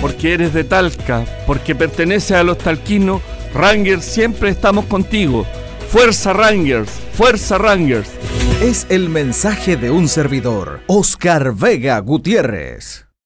porque eres de Talca, porque perteneces a los talquinos, Rangers siempre estamos contigo. Fuerza Rangers, Fuerza Rangers. Es el mensaje de un servidor, Oscar Vega Gutiérrez.